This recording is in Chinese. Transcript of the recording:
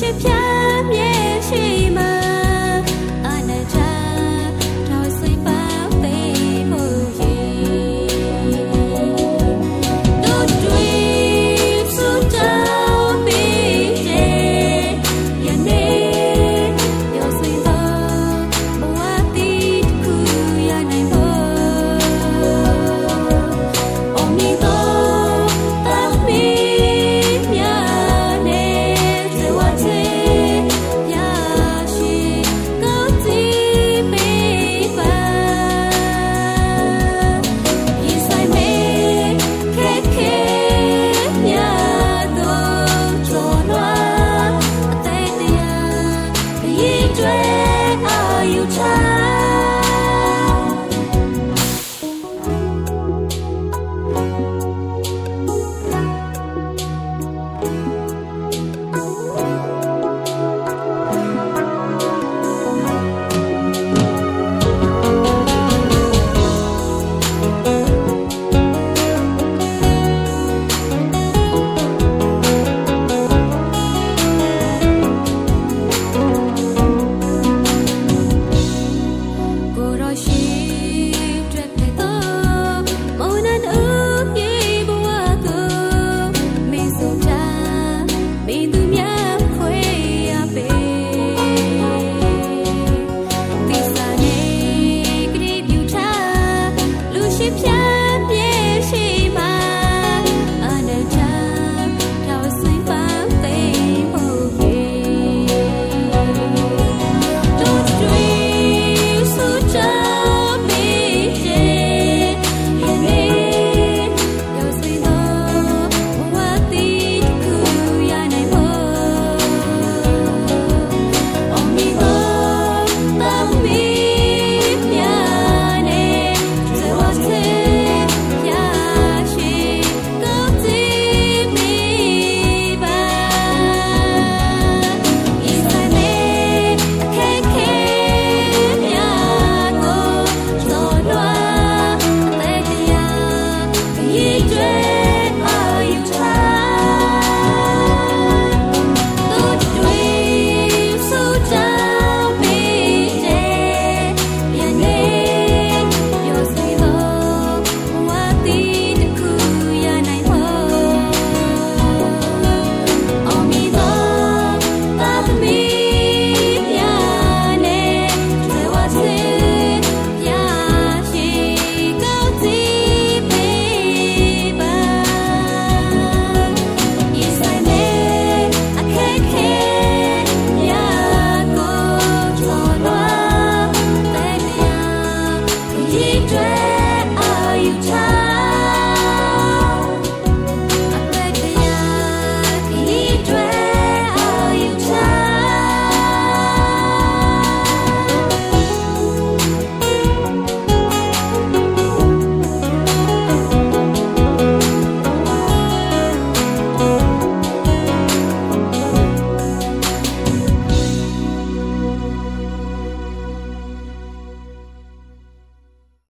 雪飘